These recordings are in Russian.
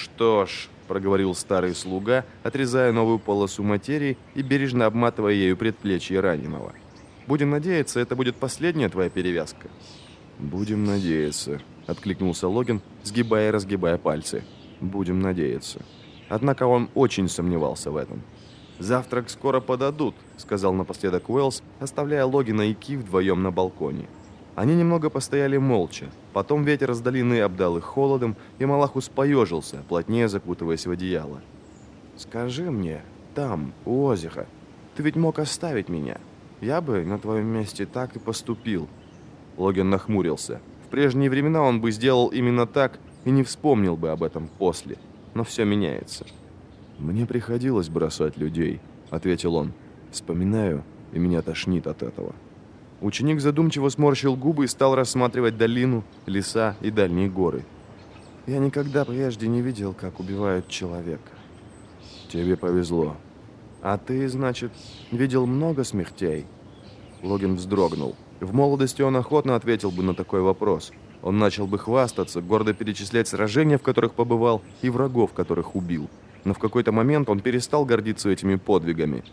«Что ж», — проговорил старый слуга, отрезая новую полосу материи и бережно обматывая ею предплечье раненого. «Будем надеяться, это будет последняя твоя перевязка». «Будем надеяться», — откликнулся Логин, сгибая и разгибая пальцы. «Будем надеяться». Однако он очень сомневался в этом. «Завтрак скоро подадут», — сказал напоследок Уэллс, оставляя Логина и Ки вдвоем на балконе. Они немного постояли молча. Потом ветер с долины обдал их холодом, и Малахус поежился, плотнее закутываясь в одеяло. «Скажи мне, там, у озера, ты ведь мог оставить меня. Я бы на твоем месте так и поступил». Логин нахмурился. В прежние времена он бы сделал именно так и не вспомнил бы об этом после. Но все меняется. «Мне приходилось бросать людей», — ответил он. «Вспоминаю, и меня тошнит от этого». Ученик задумчиво сморщил губы и стал рассматривать долину, леса и дальние горы. «Я никогда прежде не видел, как убивают человека». «Тебе повезло». «А ты, значит, видел много смертей?» Логин вздрогнул. В молодости он охотно ответил бы на такой вопрос. Он начал бы хвастаться, гордо перечислять сражения, в которых побывал, и врагов, которых убил. Но в какой-то момент он перестал гордиться этими подвигами.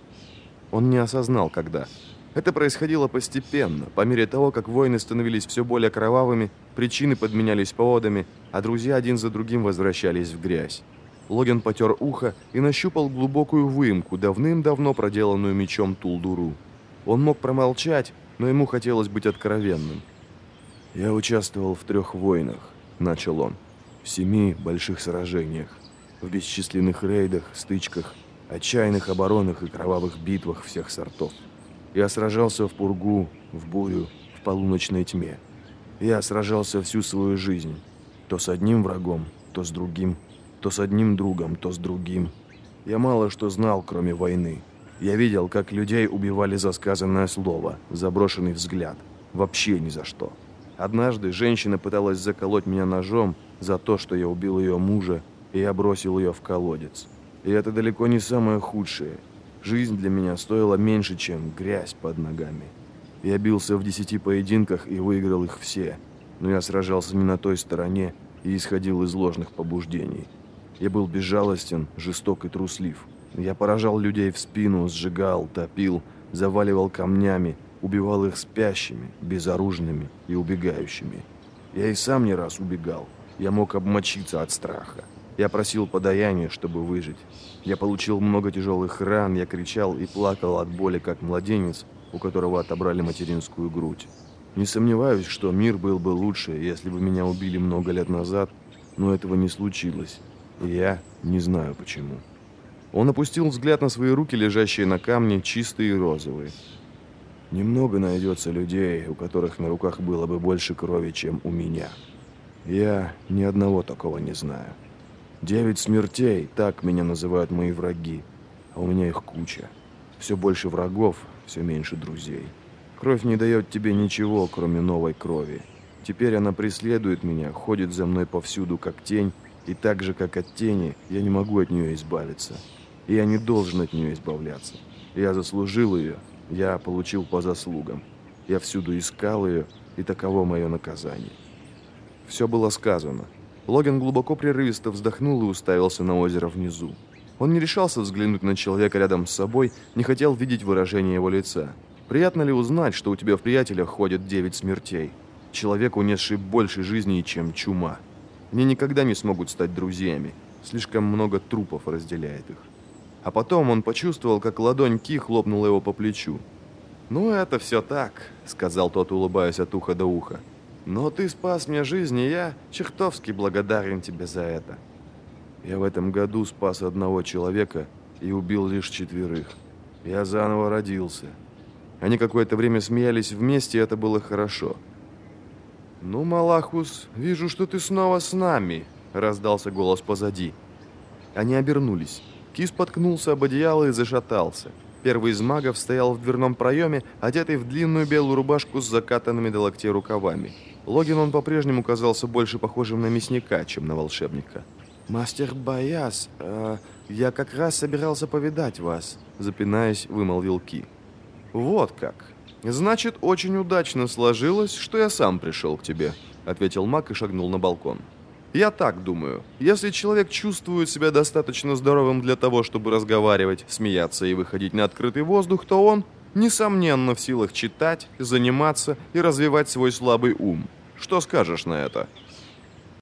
Он не осознал, когда. Это происходило постепенно, по мере того, как войны становились все более кровавыми, причины подменялись поводами, а друзья один за другим возвращались в грязь. Логин потер ухо и нащупал глубокую выемку, давным-давно проделанную мечом Тулдуру. Он мог промолчать, но ему хотелось быть откровенным. «Я участвовал в трех войнах», — начал он, — «в семи больших сражениях, в бесчисленных рейдах, стычках, отчаянных оборонах и кровавых битвах всех сортов. Я сражался в пургу, в бурю, в полуночной тьме. Я сражался всю свою жизнь. То с одним врагом, то с другим, то с одним другом, то с другим. Я мало что знал, кроме войны. Я видел, как людей убивали за сказанное слово, за брошенный взгляд. Вообще ни за что. Однажды женщина пыталась заколоть меня ножом за то, что я убил ее мужа, и я бросил ее в колодец. И это далеко не самое худшее. Жизнь для меня стоила меньше, чем грязь под ногами. Я бился в десяти поединках и выиграл их все, но я сражался не на той стороне и исходил из ложных побуждений. Я был безжалостен, жесток и труслив. Я поражал людей в спину, сжигал, топил, заваливал камнями, убивал их спящими, безоружными и убегающими. Я и сам не раз убегал. Я мог обмочиться от страха. Я просил подаяния, чтобы выжить. Я получил много тяжелых ран, я кричал и плакал от боли, как младенец, у которого отобрали материнскую грудь. Не сомневаюсь, что мир был бы лучше, если бы меня убили много лет назад, но этого не случилось, и я не знаю почему. Он опустил взгляд на свои руки, лежащие на камне, чистые и розовые. Немного найдется людей, у которых на руках было бы больше крови, чем у меня. Я ни одного такого не знаю. Девять смертей, так меня называют мои враги. А у меня их куча. Все больше врагов, все меньше друзей. Кровь не дает тебе ничего, кроме новой крови. Теперь она преследует меня, ходит за мной повсюду, как тень, и так же, как от тени, я не могу от нее избавиться. И я не должен от нее избавляться. Я заслужил ее, я получил по заслугам. Я всюду искал ее, и таково мое наказание. Все было сказано. Логин глубоко прерывисто вздохнул и уставился на озеро внизу. Он не решался взглянуть на человека рядом с собой, не хотел видеть выражение его лица. Приятно ли узнать, что у тебя в приятелях ходят девять смертей? Человек, унесший больше жизни, чем чума. Они никогда не смогут стать друзьями. Слишком много трупов разделяет их. А потом он почувствовал, как ладонь Ки хлопнула его по плечу. «Ну, это все так», — сказал тот, улыбаясь от уха до уха. Но ты спас мне жизнь, и я чертовски благодарен тебе за это. Я в этом году спас одного человека и убил лишь четверых. Я заново родился. Они какое-то время смеялись вместе, и это было хорошо. «Ну, Малахус, вижу, что ты снова с нами», — раздался голос позади. Они обернулись. Кис споткнулся об одеяло и зашатался. Первый из магов стоял в дверном проеме, одетый в длинную белую рубашку с закатанными до локтей рукавами. Логин он по-прежнему казался больше похожим на мясника, чем на волшебника. «Мастер Баяс, э, я как раз собирался повидать вас», запинаясь, вымолвил Ки. «Вот как. Значит, очень удачно сложилось, что я сам пришел к тебе», ответил маг и шагнул на балкон. Я так думаю. Если человек чувствует себя достаточно здоровым для того, чтобы разговаривать, смеяться и выходить на открытый воздух, то он, несомненно, в силах читать, заниматься и развивать свой слабый ум. Что скажешь на это?»